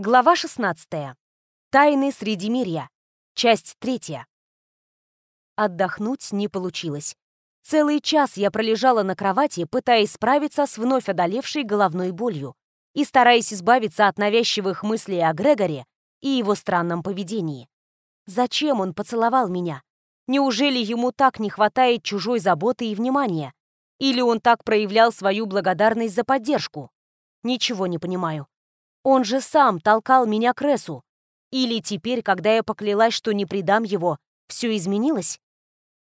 Глава 16. Тайны Средимирья. Часть третья. Отдохнуть не получилось. Целый час я пролежала на кровати, пытаясь справиться с вновь одолевшей головной болью и стараясь избавиться от навязчивых мыслей о Грегоре и его странном поведении. Зачем он поцеловал меня? Неужели ему так не хватает чужой заботы и внимания? Или он так проявлял свою благодарность за поддержку? Ничего не понимаю. Он же сам толкал меня к Ресу. Или теперь, когда я поклялась, что не предам его, все изменилось?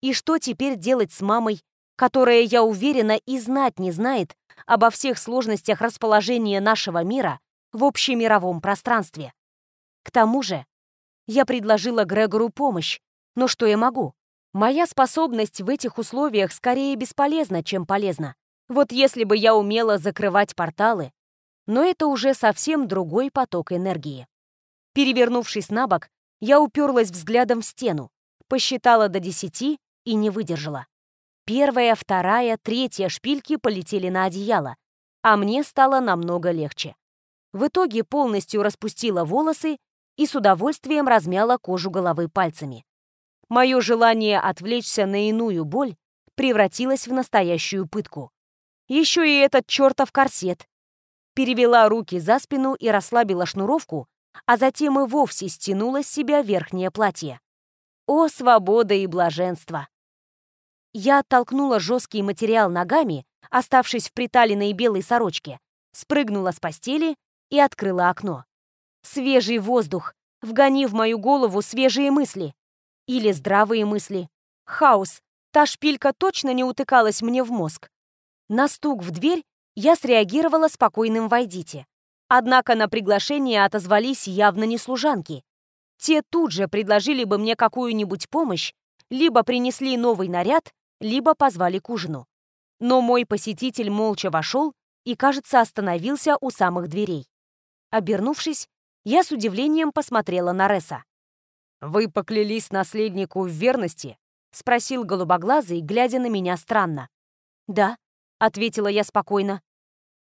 И что теперь делать с мамой, которая, я уверена, и знать не знает обо всех сложностях расположения нашего мира в общемировом пространстве? К тому же, я предложила Грегору помощь, но что я могу? Моя способность в этих условиях скорее бесполезна, чем полезна. Вот если бы я умела закрывать порталы, но это уже совсем другой поток энергии. Перевернувшись на бок, я уперлась взглядом в стену, посчитала до десяти и не выдержала. Первая, вторая, третья шпильки полетели на одеяло, а мне стало намного легче. В итоге полностью распустила волосы и с удовольствием размяла кожу головы пальцами. Мое желание отвлечься на иную боль превратилось в настоящую пытку. Еще и этот чертов корсет, перевела руки за спину и расслабила шнуровку, а затем и вовсе стянула с себя верхнее платье. О, свобода и блаженство! Я оттолкнула жесткий материал ногами, оставшись в приталенной белой сорочке, спрыгнула с постели и открыла окно. Свежий воздух, вгони в мою голову свежие мысли. Или здравые мысли. Хаос. Та шпилька точно не утыкалась мне в мозг. На стук в дверь я среагировала спокойным «войдите». Однако на приглашение отозвались явно не служанки. Те тут же предложили бы мне какую-нибудь помощь, либо принесли новый наряд, либо позвали к ужину. Но мой посетитель молча вошел и, кажется, остановился у самых дверей. Обернувшись, я с удивлением посмотрела на Реса. «Вы поклялись наследнику в верности?» — спросил голубоглазый, глядя на меня странно. «Да», ответила я спокойно.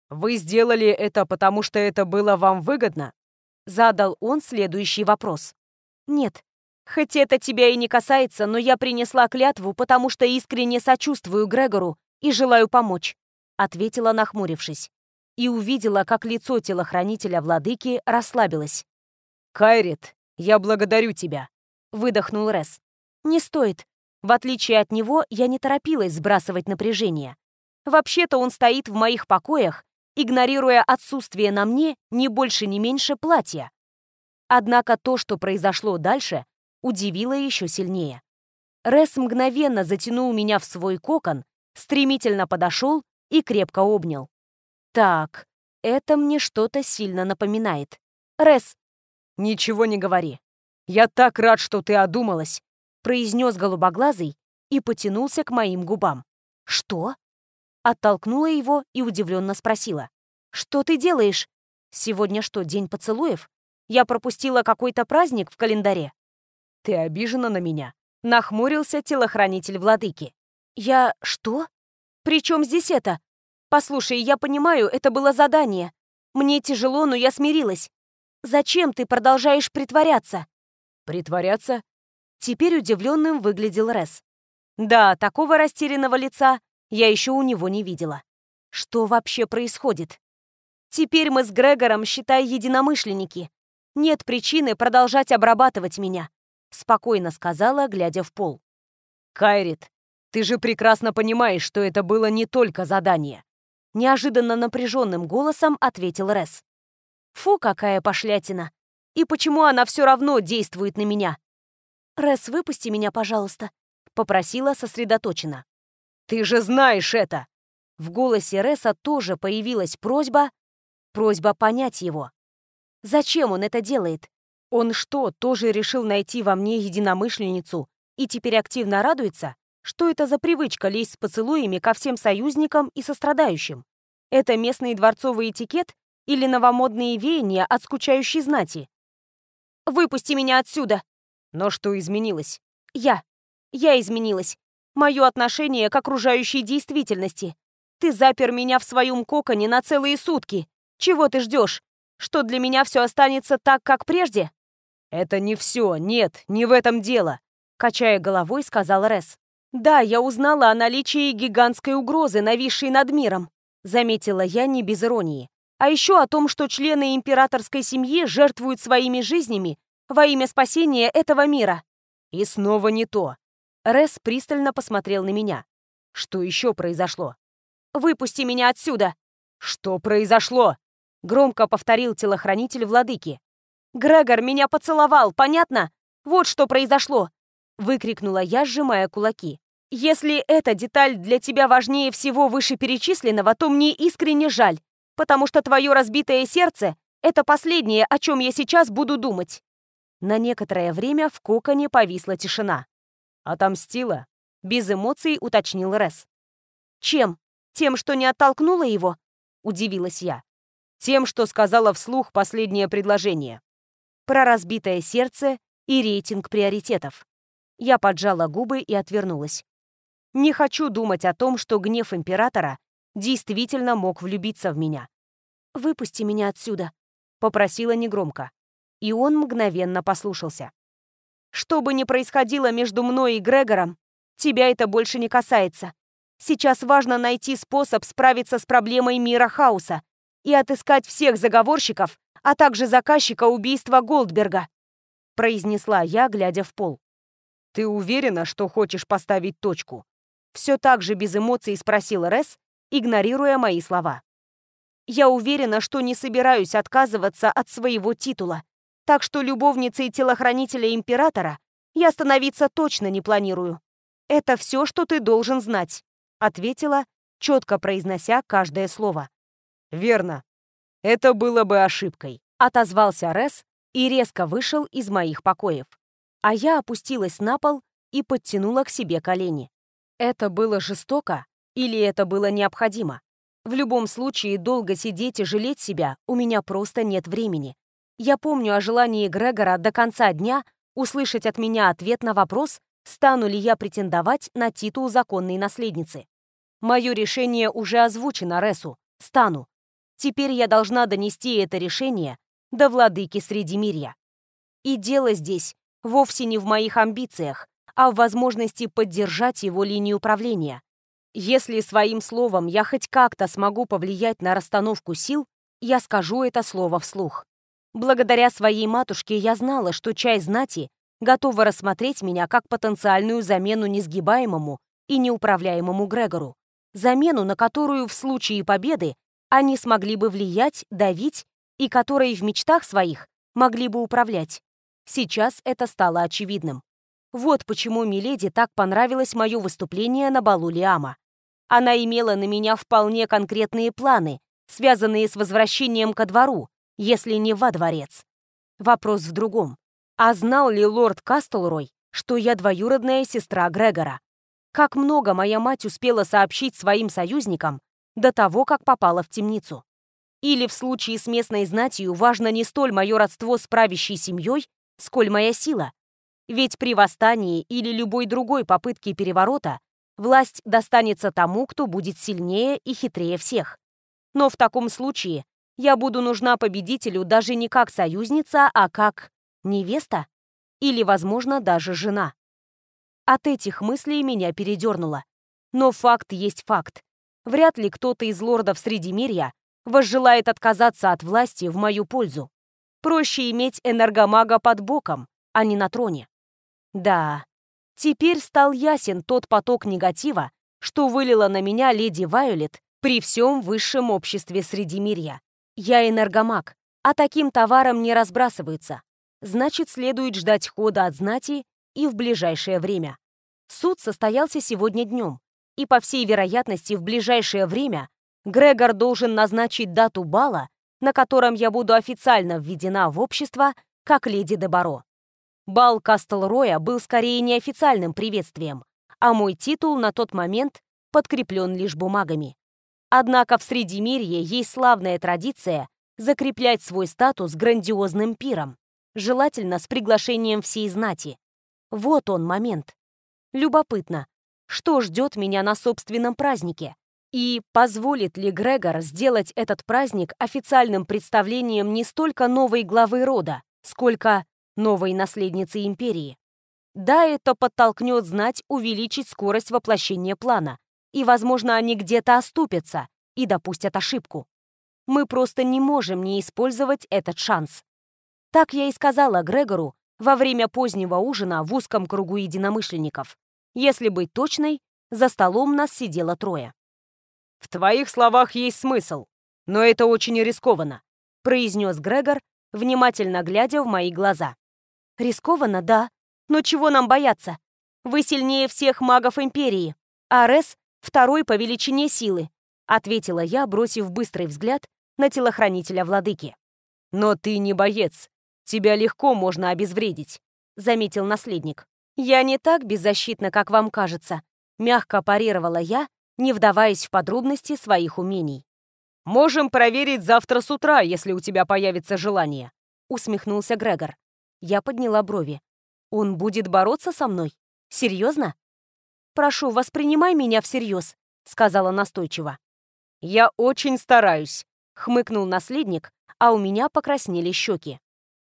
«Вы сделали это, потому что это было вам выгодно?» Задал он следующий вопрос. «Нет, хоть это тебя и не касается, но я принесла клятву, потому что искренне сочувствую Грегору и желаю помочь», ответила, нахмурившись. И увидела, как лицо телохранителя владыки расслабилось. «Кайрит, я благодарю тебя», — выдохнул Рес. «Не стоит. В отличие от него, я не торопилась сбрасывать напряжение. Вообще-то он стоит в моих покоях, игнорируя отсутствие на мне ни больше, ни меньше платья. Однако то, что произошло дальше, удивило еще сильнее. Рес мгновенно затянул меня в свой кокон, стремительно подошел и крепко обнял. Так, это мне что-то сильно напоминает. Рес... «Ничего не говори. Я так рад, что ты одумалась», произнес голубоглазый и потянулся к моим губам. «Что?» Оттолкнула его и удивленно спросила. «Что ты делаешь? Сегодня что, день поцелуев? Я пропустила какой-то праздник в календаре?» «Ты обижена на меня?» Нахмурился телохранитель владыки. «Я... что? При чем здесь это? Послушай, я понимаю, это было задание. Мне тяжело, но я смирилась. Зачем ты продолжаешь притворяться?» «Притворяться?» Теперь удивленным выглядел Рес. Да, такого растерянного лица я еще у него не видела. Что вообще происходит? Теперь мы с Грегором, считай, единомышленники. Нет причины продолжать обрабатывать меня, спокойно сказала, глядя в пол. Кайрит, ты же прекрасно понимаешь, что это было не только задание. Неожиданно напряженным голосом ответил Рес. Фу, какая пошлятина. И почему она все равно действует на меня? Рес, выпусти меня, пожалуйста, попросила сосредоточенно. Ты же знаешь это!» В голосе Реса тоже появилась просьба, просьба понять его. Зачем он это делает? Он что, тоже решил найти во мне единомышленницу и теперь активно радуется? Что это за привычка лезть с поцелуями ко всем союзникам и сострадающим? Это местный дворцовый этикет или новомодные веяния от скучающей знати? «Выпусти меня отсюда!» Но что изменилось? Я. Я изменилась мое отношение к окружающей действительности. Ты запер меня в своем коконе на целые сутки. Чего ты ждешь? Что для меня все останется так, как прежде? Это не все, нет, не в этом дело, качая головой, сказал Рес. Да, я узнала о наличии гигантской угрозы, нависшей над миром, заметила я не без иронии. А еще о том, что члены императорской семьи жертвуют своими жизнями во имя спасения этого мира. И снова не то. Рес пристально посмотрел на меня. Что еще произошло? «Выпусти меня отсюда!» «Что произошло?» Громко повторил телохранитель владыки. «Грегор меня поцеловал, понятно? Вот что произошло!» Выкрикнула я, сжимая кулаки. «Если эта деталь для тебя важнее всего вышеперечисленного, то мне искренне жаль, потому что твое разбитое сердце — это последнее, о чем я сейчас буду думать». На некоторое время в коконе повисла тишина. «Отомстила?» — без эмоций уточнил Рес. «Чем? Тем, что не оттолкнула его?» — удивилась я. «Тем, что сказала вслух последнее предложение». Про разбитое сердце и рейтинг приоритетов. Я поджала губы и отвернулась. Не хочу думать о том, что гнев императора действительно мог влюбиться в меня. «Выпусти меня отсюда», — попросила негромко и он мгновенно послушался. «Что бы ни происходило между мной и Грегором, тебя это больше не касается. Сейчас важно найти способ справиться с проблемой мира хаоса и отыскать всех заговорщиков, а также заказчика убийства Голдберга», произнесла я, глядя в пол. «Ты уверена, что хочешь поставить точку?» Все так же без эмоций спросил Рес, игнорируя мои слова. «Я уверена, что не собираюсь отказываться от своего титула так что любовницей телохранителя императора я становиться точно не планирую. Это все, что ты должен знать», — ответила, четко произнося каждое слово. «Верно. Это было бы ошибкой», — отозвался Рес и резко вышел из моих покоев. А я опустилась на пол и подтянула к себе колени. Это было жестоко или это было необходимо? В любом случае, долго сидеть и жалеть себя у меня просто нет времени. Я помню о желании Грегора до конца дня услышать от меня ответ на вопрос, стану ли я претендовать на титул законной наследницы. Мое решение уже озвучено Ресу. Стану. Теперь я должна донести это решение до владыки Средимирья. И дело здесь вовсе не в моих амбициях, а в возможности поддержать его линию управления. Если своим словом я хоть как-то смогу повлиять на расстановку сил, я скажу это слово вслух. Благодаря своей матушке я знала, что часть знати готова рассмотреть меня как потенциальную замену несгибаемому и неуправляемому Грегору. Замену, на которую в случае победы они смогли бы влиять, давить и которой в мечтах своих могли бы управлять. Сейчас это стало очевидным. Вот почему Миледи так понравилось мое выступление на балу Лиама. Она имела на меня вполне конкретные планы, связанные с возвращением ко двору, если не во дворец. Вопрос в другом. А знал ли лорд Кастлрой, что я двоюродная сестра Грегора? Как много моя мать успела сообщить своим союзникам до того, как попала в темницу? Или в случае с местной знатью важно не столь мое родство с правящей семьей, сколь моя сила? Ведь при восстании или любой другой попытке переворота власть достанется тому, кто будет сильнее и хитрее всех. Но в таком случае я буду нужна победителю даже не как союзница, а как невеста или, возможно, даже жена. От этих мыслей меня передернуло. Но факт есть факт. Вряд ли кто-то из лордов Средимирья возжелает отказаться от власти в мою пользу. Проще иметь энергомага под боком, а не на троне. Да, теперь стал ясен тот поток негатива, что вылила на меня леди Вайолет при всем высшем обществе Средимирья. Я энергомаг, а таким товаром не разбрасываются. Значит, следует ждать хода от знати и в ближайшее время. Суд состоялся сегодня днем, и, по всей вероятности, в ближайшее время Грегор должен назначить дату бала, на котором я буду официально введена в общество как леди Дебаро. Бал Кастлроя был скорее неофициальным приветствием, а мой титул на тот момент подкреплен лишь бумагами. Однако в Средимирье есть славная традиция закреплять свой статус грандиозным пиром, желательно с приглашением всей знати. Вот он момент. Любопытно, что ждет меня на собственном празднике? И позволит ли Грегор сделать этот праздник официальным представлением не столько новой главы рода, сколько новой наследницы империи? Да, это подтолкнет знать увеличить скорость воплощения плана, и, возможно, они где-то оступятся и допустят ошибку. Мы просто не можем не использовать этот шанс. Так я и сказала Грегору во время позднего ужина в узком кругу единомышленников. Если быть точной, за столом нас сидело трое. «В твоих словах есть смысл, но это очень рискованно», произнес Грегор, внимательно глядя в мои глаза. «Рискованно, да. Но чего нам бояться? Вы сильнее всех магов Империи. Арес — второй по величине силы», ответила я, бросив быстрый взгляд на телохранителя владыки. «Но ты не боец. Тебя легко можно обезвредить», заметил наследник. «Я не так беззащитна, как вам кажется», мягко парировала я, не вдаваясь в подробности своих умений. «Можем проверить завтра с утра, если у тебя появится желание», усмехнулся Грегор. Я подняла брови. «Он будет бороться со мной? Серьезно?» «Прошу, воспринимай меня всерьез», сказала настойчиво. «Я очень стараюсь», хмыкнул наследник, а у меня покраснели щеки.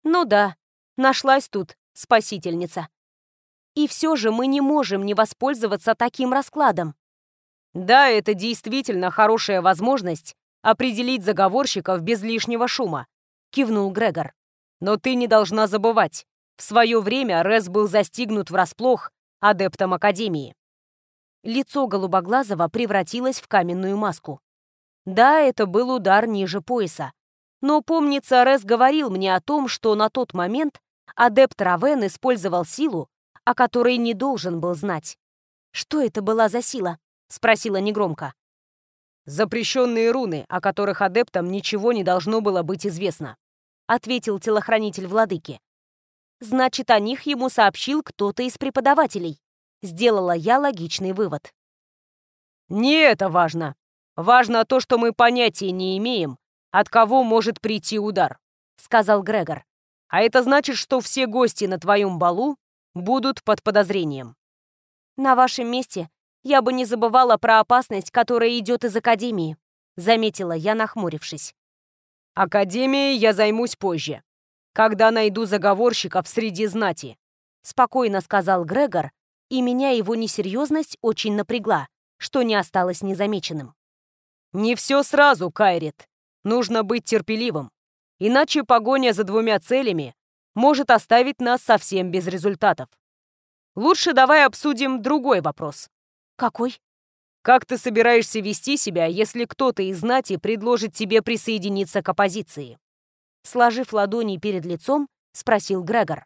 «Ну да, нашлась тут спасительница». И все же мы не можем не воспользоваться таким раскладом. Да, это действительно хорошая возможность определить заговорщиков без лишнего шума, кивнул Грегор. Но ты не должна забывать, в свое время Рез был застигнут врасплох адептом Академии. Лицо Голубоглазого превратилось в каменную маску. Да, это был удар ниже пояса. Но, помнится, Рез говорил мне о том, что на тот момент адепт Равен использовал силу, о которой не должен был знать. Что это была за сила? — спросила негромко. «Запрещенные руны, о которых адептам ничего не должно было быть известно», — ответил телохранитель владыки. «Значит, о них ему сообщил кто-то из преподавателей». Сделала я логичный вывод. «Не это важно. Важно то, что мы понятия не имеем, от кого может прийти удар», — сказал Грегор. «А это значит, что все гости на твоем балу будут под подозрением». «На вашем месте я бы не забывала про опасность, которая идет из Академии», — заметила я, нахмурившись. «Академией я займусь позже, когда найду заговорщиков среди знати», — спокойно сказал Грегор, и меня его несерьезность очень напрягла, что не осталось незамеченным. «Не все сразу, Кайрит. Нужно быть терпеливым, иначе погоня за двумя целями может оставить нас совсем без результатов. Лучше давай обсудим другой вопрос. «Какой?» «Как ты собираешься вести себя, если кто-то из знати предложит тебе присоединиться к оппозиции?» Сложив ладони перед лицом, спросил Грегор.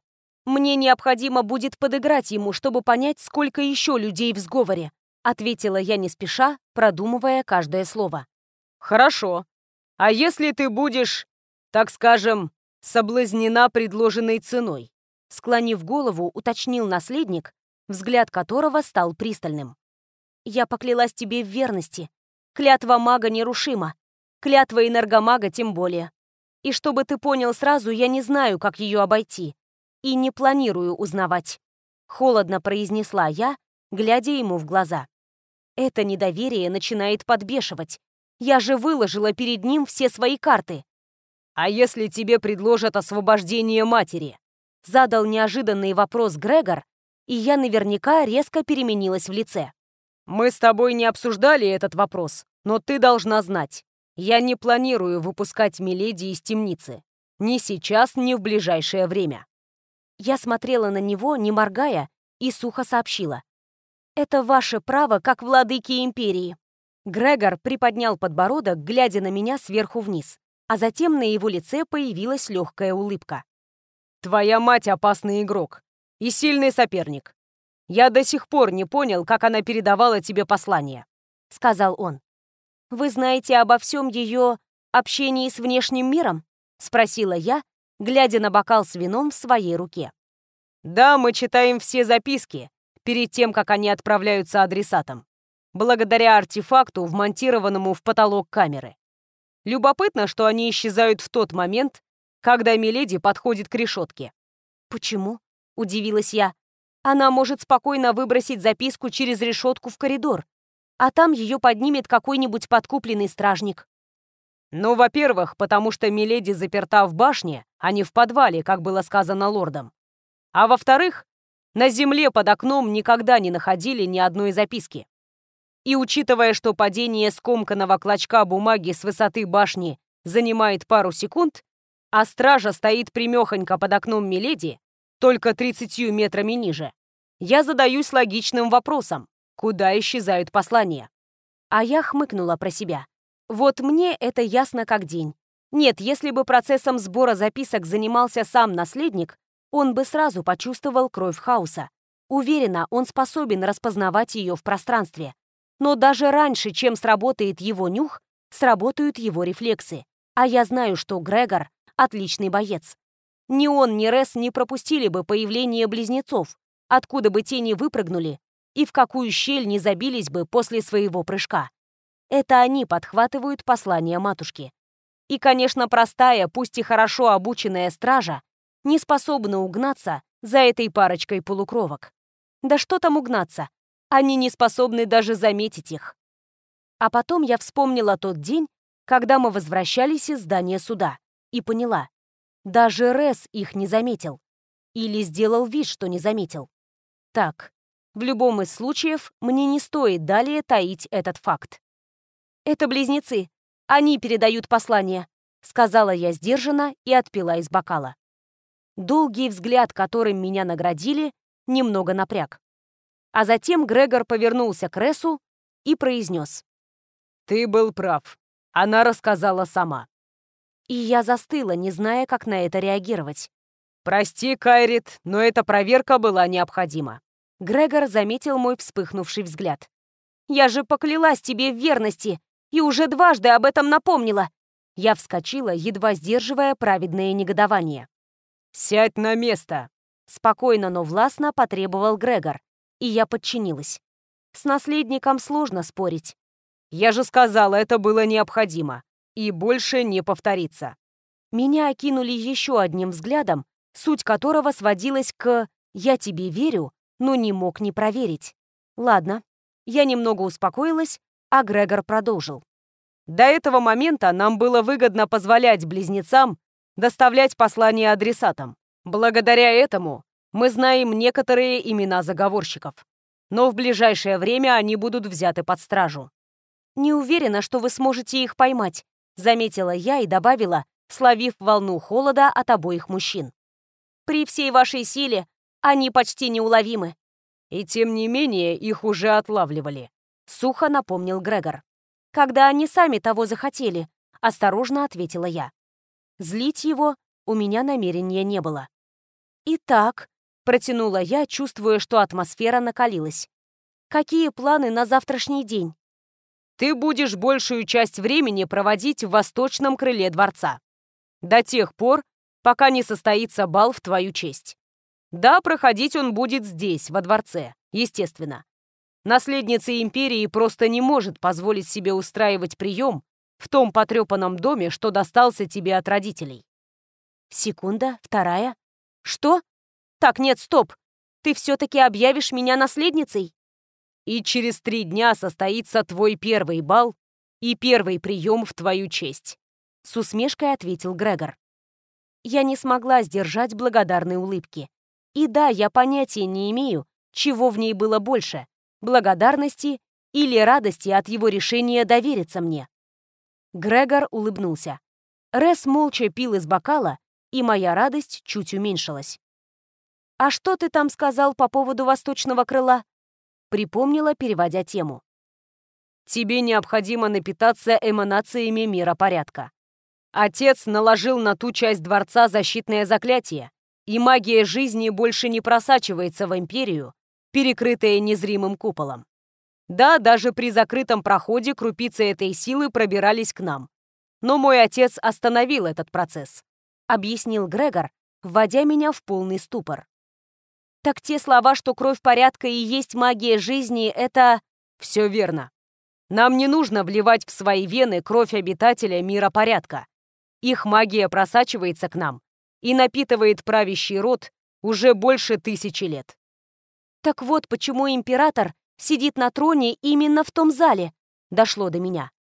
«Мне необходимо будет подыграть ему, чтобы понять, сколько еще людей в сговоре», ответила я не спеша, продумывая каждое слово. «Хорошо. А если ты будешь, так скажем, соблазнена предложенной ценой?» Склонив голову, уточнил наследник, взгляд которого стал пристальным. Я поклялась тебе в верности. Клятва мага нерушима. Клятва энергомага тем более. И чтобы ты понял сразу, я не знаю, как ее обойти. И не планирую узнавать. Холодно произнесла я, глядя ему в глаза. Это недоверие начинает подбешивать. Я же выложила перед ним все свои карты. «А если тебе предложат освобождение матери?» Задал неожиданный вопрос Грегор, и я наверняка резко переменилась в лице. Мы с тобой не обсуждали этот вопрос, но ты должна знать. Я не планирую выпускать Миледи из темницы. Ни сейчас, ни в ближайшее время. Я смотрела на него, не моргая, и сухо сообщила. «Это ваше право, как владыки Империи». Грегор приподнял подбородок, глядя на меня сверху вниз, а затем на его лице появилась легкая улыбка. «Твоя мать опасный игрок и сильный соперник. Я до сих пор не понял, как она передавала тебе послание», — сказал он. «Вы знаете обо всем ее общении с внешним миром?» — спросила я, глядя на бокал с вином в своей руке. «Да, мы читаем все записки перед тем, как они отправляются адресатам, благодаря артефакту, вмонтированному в потолок камеры. Любопытно, что они исчезают в тот момент, когда Миледи подходит к решетке». «Почему?» — удивилась я. Она может спокойно выбросить записку через решетку в коридор. а там ее поднимет какой-нибудь подкупленный стражник. Ну, во-первых, потому что Миледи заперта в башне, а не в подвале, как было сказано лордом. А во-вторых, на земле под окном никогда не находили ни одной записки. И учитывая, что падение скомканного клочка бумаги с высоты башни занимает пару секунд, а стража стоит примехонько под окном Миледи, только 30 метрами ниже, я задаюсь логичным вопросом, куда исчезают послания. А я хмыкнула про себя. Вот мне это ясно как день. Нет, если бы процессом сбора записок занимался сам наследник, он бы сразу почувствовал кровь хаоса. Уверена, он способен распознавать ее в пространстве. Но даже раньше, чем сработает его нюх, сработают его рефлексы. А я знаю, что Грегор — отличный боец. Ни он, ни Рес не пропустили бы появление близнецов, откуда бы те не выпрыгнули и в какую щель не забились бы после своего прыжка. Это они подхватывают послание матушки. И, конечно, простая, пусть и хорошо обученная стража не способна угнаться за этой парочкой полукровок. Да что там угнаться? Они не способны даже заметить их. А потом я вспомнила тот день, когда мы возвращались из здания суда, и поняла, даже Рес их не заметил. Или сделал вид, что не заметил. Так, в любом из случаев мне не стоит далее таить этот факт. «Это близнецы. Они передают послание», — сказала я сдержанно и отпила из бокала. Долгий взгляд, которым меня наградили, немного напряг. А затем Грегор повернулся к Ресу и произнес. «Ты был прав. Она рассказала сама». И я застыла, не зная, как на это реагировать. «Прости, Кайрит, но эта проверка была необходима». Грегор заметил мой вспыхнувший взгляд. «Я же поклялась тебе в верности и уже дважды об этом напомнила». Я вскочила, едва сдерживая праведное негодование. «Сядь на место!» Спокойно, но властно потребовал Грегор, и я подчинилась. С наследником сложно спорить. «Я же сказала, это было необходимо и больше не повторится. Меня окинули еще одним взглядом, суть которого сводилась к «я тебе верю», но не мог не проверить. Ладно, я немного успокоилась, а Грегор продолжил. До этого момента нам было выгодно позволять близнецам доставлять послания адресатам. Благодаря этому мы знаем некоторые имена заговорщиков. Но в ближайшее время они будут взяты под стражу. Не уверена, что вы сможете их поймать, заметила я и добавила, словив волну холода от обоих мужчин. При всей вашей силе они почти неуловимы. И тем не менее их уже отлавливали, сухо напомнил Грегор. Когда они сами того захотели, осторожно ответила я. Злить его у меня намерения не было. «Итак», — протянула я, чувствуя, что атмосфера накалилась. «Какие планы на завтрашний день?» ты будешь большую часть времени проводить в восточном крыле дворца. До тех пор, пока не состоится бал в твою честь. Да, проходить он будет здесь, во дворце, естественно. Наследница империи просто не может позволить себе устраивать прием в том потрепанном доме, что достался тебе от родителей. Секунда, вторая. Что? Так, нет, стоп. Ты все-таки объявишь меня наследницей? и через три дня состоится твой первый бал и первый прием в твою честь», — с усмешкой ответил Грегор. Я не смогла сдержать благодарной улыбки. И да, я понятия не имею, чего в ней было больше — благодарности или радости от его решения довериться мне. Грегор улыбнулся. Рес молча пил из бокала, и моя радость чуть уменьшилась. «А что ты там сказал по поводу восточного крыла?» Припомнила, переводя тему. «Тебе необходимо напитаться эманациями мира порядка. Отец наложил на ту часть дворца защитное заклятие, и магия жизни больше не просачивается в Империю, перекрытая незримым куполом. Да, даже при закрытом проходе крупицы этой силы пробирались к нам. Но мой отец остановил этот процесс», — объяснил Грегор, вводя меня в полный ступор. Так те слова, что кровь порядка и есть магия жизни, это... Все верно. Нам не нужно вливать в свои вены кровь обитателя мира порядка. Их магия просачивается к нам и напитывает правящий род уже больше тысячи лет. Так вот, почему император сидит на троне именно в том зале. Дошло до меня.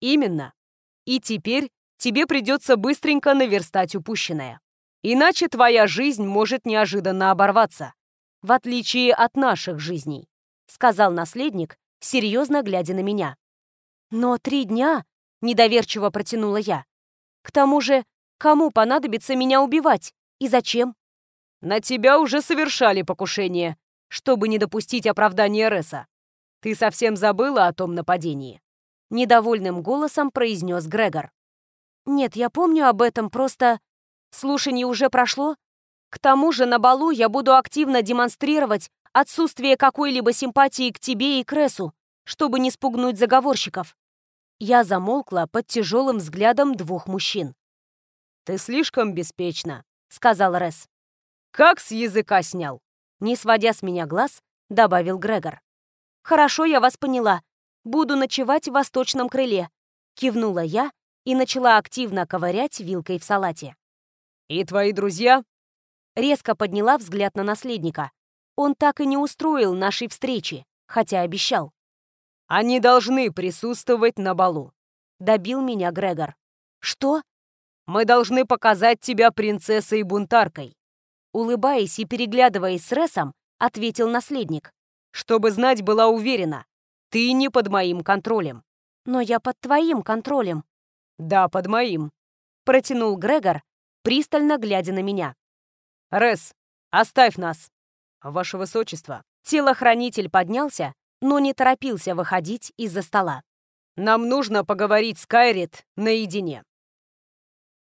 Именно. И теперь тебе придется быстренько наверстать упущенное. Иначе твоя жизнь может неожиданно оборваться. В отличие от наших жизней, сказал наследник, серьезно глядя на меня. Но три дня, недоверчиво протянула я. К тому же, кому понадобится меня убивать и зачем? На тебя уже совершали покушение, чтобы не допустить оправдания Ресса. Ты совсем забыла о том нападении?» Недовольным голосом произнес Грегор. «Нет, я помню об этом, просто... Слушание уже прошло. К тому же на балу я буду активно демонстрировать отсутствие какой-либо симпатии к тебе и к Рессу, чтобы не спугнуть заговорщиков». Я замолкла под тяжелым взглядом двух мужчин. «Ты слишком беспечна», — сказал Ресс. «Как с языка снял?» Не сводя с меня глаз, добавил Грегор. «Хорошо, я вас поняла. Буду ночевать в восточном крыле», — кивнула я и начала активно ковырять вилкой в салате. «И твои друзья?» Резко подняла взгляд на наследника. Он так и не устроил нашей встречи, хотя обещал. «Они должны присутствовать на балу», — добил меня Грегор. «Что?» «Мы должны показать тебя принцессой-бунтаркой», улыбаясь и переглядываясь с Ресом, ответил наследник. «Чтобы знать, была уверена, ты не под моим контролем». «Но я под твоим контролем». «Да, под моим», — протянул Грегор, пристально глядя на меня. «Рес, оставь нас!» «Ваше высочество!» Телохранитель поднялся, но не торопился выходить из-за стола. «Нам нужно поговорить с Кайрит наедине».